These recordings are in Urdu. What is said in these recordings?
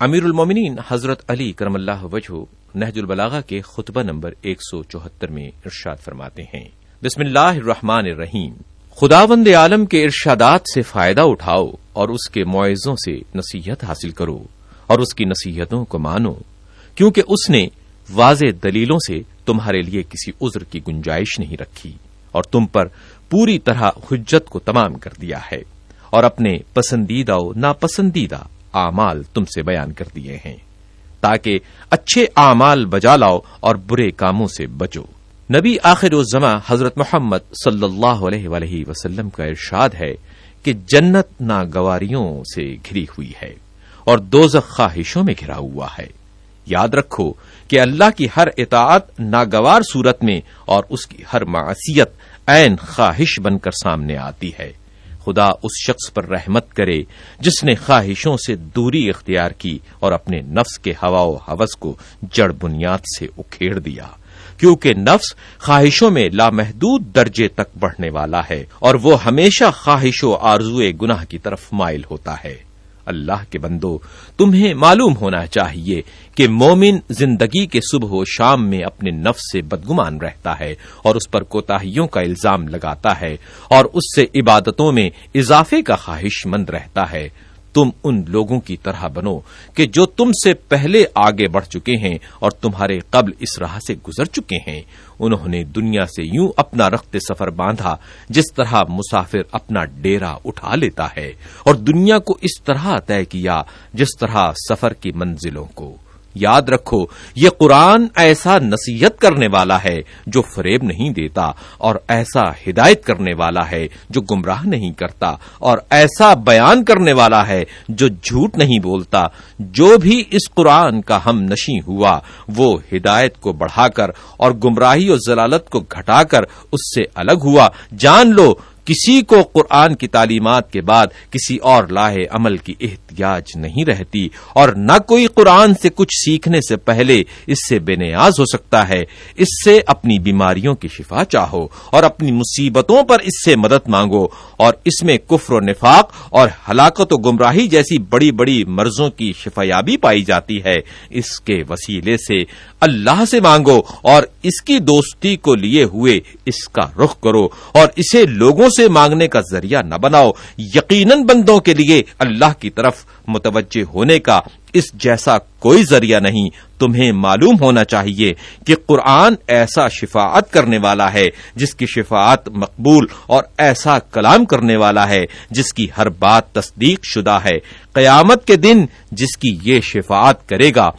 امیر المومنین حضرت علی کرم اللہ وجہ نہج البلاغا کے خطبہ نمبر ایک سو چوہتر میں ارشاد فرماتے ہیں۔ بسم اللہ الرحمن الرحیم۔ خداوند عالم کے ارشادات سے فائدہ اٹھاؤ اور اس کے معزوں سے نصیحت حاصل کرو اور اس کی نصیحتوں کو مانو، کیونکہ اس نے واضح دلیلوں سے تمہارے لیے کسی عذر کی گنجائش نہیں رکھی اور تم پر پوری طرح حجت کو تمام کر دیا ہے اور اپنے پسندیدہ و ناپسندیدہ اعمال تم سے بیان کر دیے ہیں، تاکہ اچھے اعمال بجا لاؤ اور برے کاموں سے بچو۔ نبی آخر الزما حضرت محمد صلی اللہ علیہ وآلہ وسلم کا ارشاد ہے کہ جنت ناگواریوں سے گھری ہوئی ہے اور دوزخ خواہشوں میں گھرا ہوا ہے۔ یاد رکھو کہ اللہ کی ہر اطاعت ناگوار صورت میں اور اس کی ہر معصیت عین خواہش بن کر سامنے آتی ہے۔ خدا اس شخص پر رحمت کرے جس نے خواہشوں سے دوری اختیار کی اور اپنے نفس کے ہوا و حوث کو جڑ بنیاد سے اکھیڑ دیا۔ کیونکہ نفس خواہشوں میں لامحدود درجے تک بڑھنے والا ہے اور وہ ہمیشہ خواہش و آرزو گناہ کی طرف مائل ہوتا ہے۔ اللہ کے بندو، تمہیں معلوم ہونا چاہیے کہ مومن زندگی کے صبح و شام میں اپنے نفس سے بدگمان رہتا ہے اور اس پر کوتاہیوں کا الزام لگاتا ہے اور اس سے عبادتوں میں اضافے کا خواہش مند رہتا ہے۔ تم ان لوگوں کی طرح بنو کہ جو تم سے پہلے آگے بڑھ چکے ہیں اور تمہارے قبل اس راہ سے گزر چکے ہیں۔ انہوں نے دنیا سے یوں اپنا رخت سفر باندھا جس طرح مسافر اپنا ڈیرا اٹھا لیتا ہے اور دنیا کو اس طرح طے کیا جس طرح سفر کی منزلوں کو۔ یاد رکھو، یہ قرآن ایسا نصیحت کرنے والا ہے جو فریب نہیں دیتا اور ایسا ہدایت کرنے والا ہے جو گمراہ نہیں کرتا اور ایسا بیان کرنے والا ہے جو جھوٹ نہیں بولتا۔ جو بھی اس قرآن کا ہم نشیں ہوا، وہ ہدایت کو بڑھا کر اور گمراہی اور ضلالت کو گھٹا کر اس سے الگ ہوا۔ جان لو کسی کو قرآن کی تعلیمات کے بعد کسی اور لاہ عمل کی احتیاج نہیں رہتی اور نہ کوئی قرآن سے کچھ سیکھنے سے پہلے اس سے بے نیاز ہو سکتا ہے۔ اس سے اپنی بیماریوں کی شفا چاہو اور اپنی مصیبتوں پر اس سے مدد مانگو اور اس میں کفر و نفاق اور ہلاکت و گمراہی جیسی بڑی بڑی مرضوں کی شفایابی پائی جاتی ہے۔ اس کے وسیلے سے اللہ سے مانگو اور اس کی دوستی کو لیے ہوئے اس کا رخ کرو اور اسے لوگوں سے مانگنے کا ذریعہ نہ بناؤ۔ یقیناً بندوں کے لیے اللہ کی طرف متوجہ ہونے کا اس جیسا کوئی ذریعہ نہیں۔ تمہیں معلوم ہونا چاہیے کہ قرآن ایسا شفاعت کرنے والا ہے، جس کی شفاعت مقبول اور ایسا کلام کرنے والا ہے، جس کی ہر بات تصدیق شدہ ہے۔ قیامت کے دن جس کی یہ شفاعت کرے گا،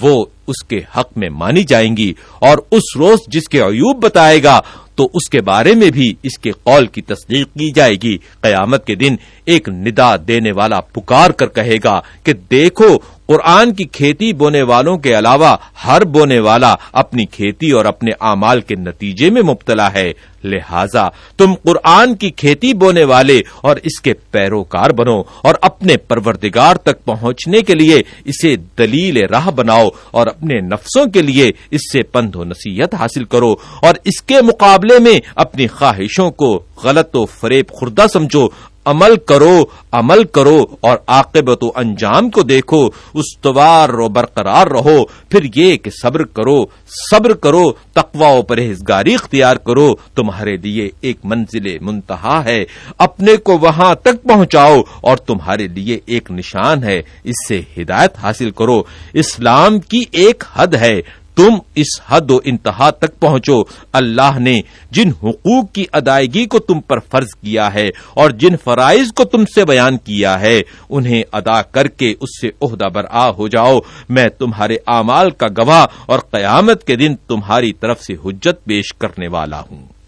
وہ اس کے حق میں مانی جائیں گی اور اس روز جس کے عیوب بتائے گا تو اس کے بارے میں بھی اس کے قول کی تصدیق کی جائے گی۔ قیامت کے دن ایک ندا دینے والا پکار کر کہے گا کہ دیکھو قرآن کی کھیتی بونے والوں کے علاوہ ہر بونے والا اپنی کھیتی اور اپنے اعمال کے نتیجے میں مبتلا ہے۔ لہذا تم قرآن کی کھیتی بونے والے اور اس کے پیروکار بنو اور اپنے پروردگار تک پہنچنے کے لیے اسے دلیل راہ بناؤ اور اپنے نفسوں کے لیے اس سے پند و نصیحت حاصل کرو اور اس کے مقابلے میں اپنی خواہشوں کو غلط و فریب خوردہ سمجھو عمل کرو عمل کرو اور عاقبت و انجام کو دیکھو، استوار و برقرار رہو، پھر یہ کہ صبر کرو صبر کرو تقوا و پرہیزگاری اختیار کرو، تمہارے لیے ایک منزل منتہا ہے، اپنے کو وہاں تک پہنچاؤ اور تمہارے لیے ایک نشان ہے، اس سے ہدایت حاصل کرو، اسلام کی ایک حد ہے تم اس حد و انتہا تک پہنچو۔ اللہ نے جن حقوق کی ادائیگی کو تم پر فرض کیا ہے اور جن فرائض کو تم سے بیان کیا ہے، انہیں ادا کر کے اس سے عہدہ برآ ہو جاؤ۔ میں تمہارے اعمال کا گواہ اور قیامت کے دن تمہاری طرف سے حجت پیش کرنے والا ہوں۔